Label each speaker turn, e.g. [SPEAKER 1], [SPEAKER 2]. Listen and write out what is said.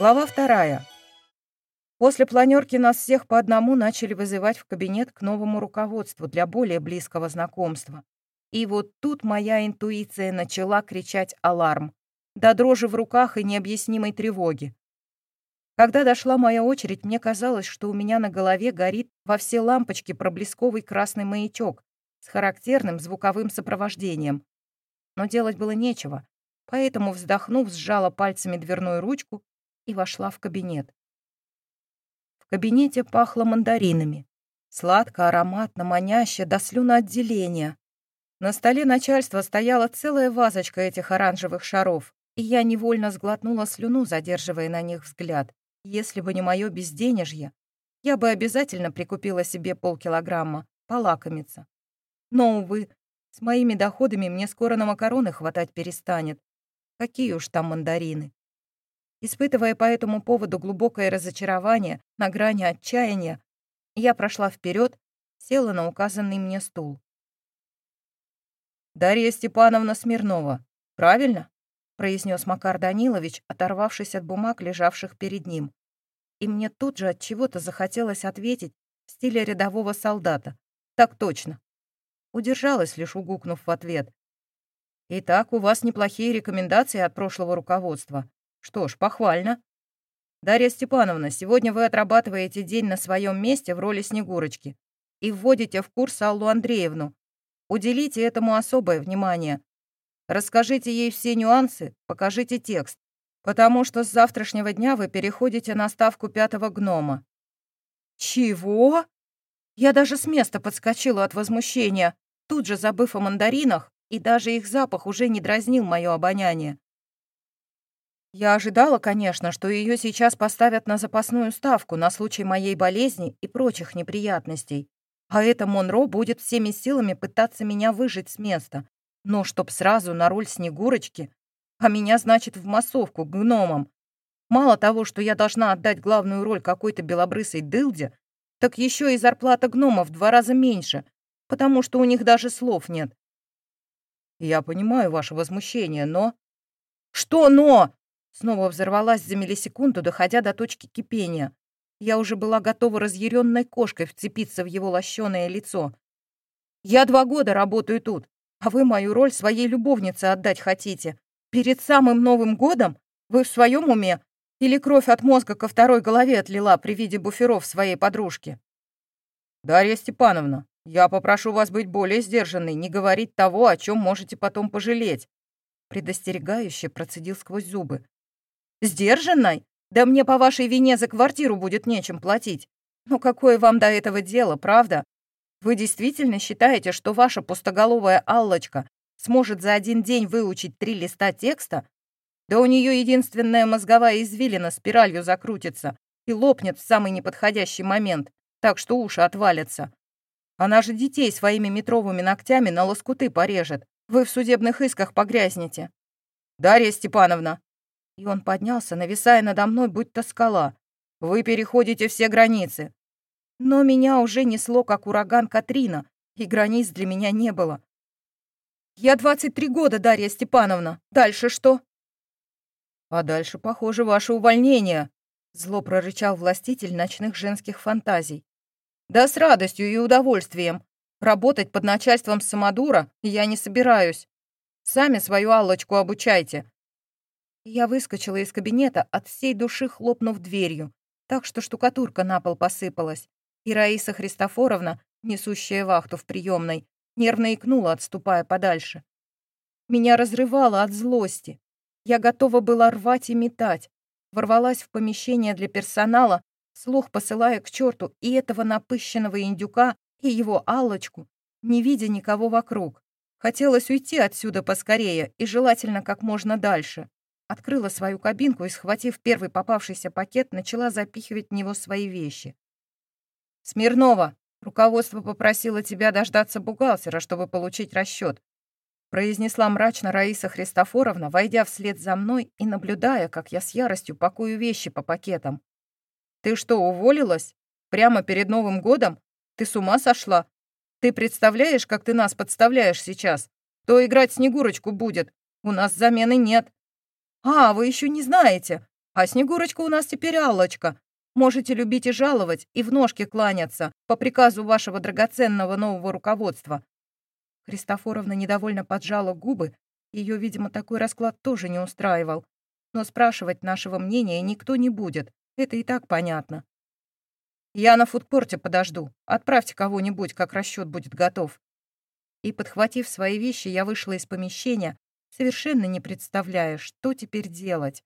[SPEAKER 1] Глава вторая. После планерки нас всех по одному начали вызывать в кабинет к новому руководству для более близкого знакомства. И вот тут моя интуиция начала кричать «Аларм!» до дрожи в руках и необъяснимой тревоги. Когда дошла моя очередь, мне казалось, что у меня на голове горит во все лампочки проблесковый красный маячок с характерным звуковым сопровождением. Но делать было нечего, поэтому, вздохнув, сжала пальцами дверную ручку и вошла в кабинет. В кабинете пахло мандаринами. Сладко, ароматно, маняще, до слюноотделения. На столе начальства стояла целая вазочка этих оранжевых шаров, и я невольно сглотнула слюну, задерживая на них взгляд. Если бы не мое безденежье, я бы обязательно прикупила себе полкилограмма, полакомиться. Но, увы, с моими доходами мне скоро на макароны хватать перестанет. Какие уж там мандарины. Испытывая по этому поводу глубокое разочарование на грани отчаяния, я прошла вперед, села на указанный мне стул. «Дарья Степановна Смирнова, правильно?» произнес Макар Данилович, оторвавшись от бумаг, лежавших перед ним. И мне тут же от чего-то захотелось ответить в стиле рядового солдата. «Так точно». Удержалась, лишь угукнув в ответ. «Итак, у вас неплохие рекомендации от прошлого руководства. Что ж, похвально. Дарья Степановна, сегодня вы отрабатываете день на своем месте в роли Снегурочки и вводите в курс Аллу Андреевну. Уделите этому особое внимание. Расскажите ей все нюансы, покажите текст, потому что с завтрашнего дня вы переходите на ставку пятого гнома». «Чего?» Я даже с места подскочила от возмущения, тут же забыв о мандаринах, и даже их запах уже не дразнил мое обоняние. Я ожидала, конечно, что ее сейчас поставят на запасную ставку на случай моей болезни и прочих неприятностей. А эта Монро будет всеми силами пытаться меня выжить с места. Но чтоб сразу на роль Снегурочки, а меня, значит, в массовку гномам. Мало того, что я должна отдать главную роль какой-то белобрысой дылде, так еще и зарплата гномов в два раза меньше, потому что у них даже слов нет. Я понимаю ваше возмущение, но... Что «но»? Снова взорвалась за миллисекунду, доходя до точки кипения. Я уже была готова разъяренной кошкой вцепиться в его лощеное лицо. «Я два года работаю тут, а вы мою роль своей любовнице отдать хотите. Перед самым Новым годом? Вы в своем уме? Или кровь от мозга ко второй голове отлила при виде буферов своей подружки?» «Дарья Степановна, я попрошу вас быть более сдержанной, не говорить того, о чем можете потом пожалеть», предостерегающе процедил сквозь зубы. Сдержанной? Да мне по вашей вине за квартиру будет нечем платить. Ну какое вам до этого дело, правда? Вы действительно считаете, что ваша пустоголовая Аллочка сможет за один день выучить три листа текста? Да у нее единственная мозговая извилина спиралью закрутится и лопнет в самый неподходящий момент, так что уши отвалятся. Она же детей своими метровыми ногтями на лоскуты порежет. Вы в судебных исках погрязнете. Дарья Степановна, и он поднялся, нависая надо мной, будто скала. «Вы переходите все границы!» Но меня уже несло, как ураган Катрина, и границ для меня не было. «Я 23 года, Дарья Степановна. Дальше что?» «А дальше, похоже, ваше увольнение», — зло прорычал властитель ночных женских фантазий. «Да с радостью и удовольствием. Работать под начальством Самодура я не собираюсь. Сами свою Аллочку обучайте. Я выскочила из кабинета, от всей души хлопнув дверью, так что штукатурка на пол посыпалась. И Раиса Христофоровна, несущая вахту в приемной, нервно икнула, отступая подальше. Меня разрывало от злости. Я готова была рвать и метать. Ворвалась в помещение для персонала, слух посылая к черту и этого напыщенного индюка, и его Аллочку, не видя никого вокруг. Хотелось уйти отсюда поскорее и желательно как можно дальше. Открыла свою кабинку и, схватив первый попавшийся пакет, начала запихивать в него свои вещи. «Смирнова, руководство попросило тебя дождаться бухгалтера, чтобы получить расчет», произнесла мрачно Раиса Христофоровна, войдя вслед за мной и наблюдая, как я с яростью пакую вещи по пакетам. «Ты что, уволилась? Прямо перед Новым годом? Ты с ума сошла? Ты представляешь, как ты нас подставляешь сейчас? Кто играть Снегурочку будет? У нас замены нет. «А, вы еще не знаете. А Снегурочка у нас теперь Аллочка. Можете любить и жаловать, и в ножки кланяться по приказу вашего драгоценного нового руководства». Христофоровна недовольно поджала губы. Ее, видимо, такой расклад тоже не устраивал. Но спрашивать нашего мнения никто не будет. Это и так понятно. «Я на фудкорте подожду. Отправьте кого-нибудь, как расчет будет готов». И, подхватив свои вещи, я вышла из помещения, совершенно не представляя, что теперь делать.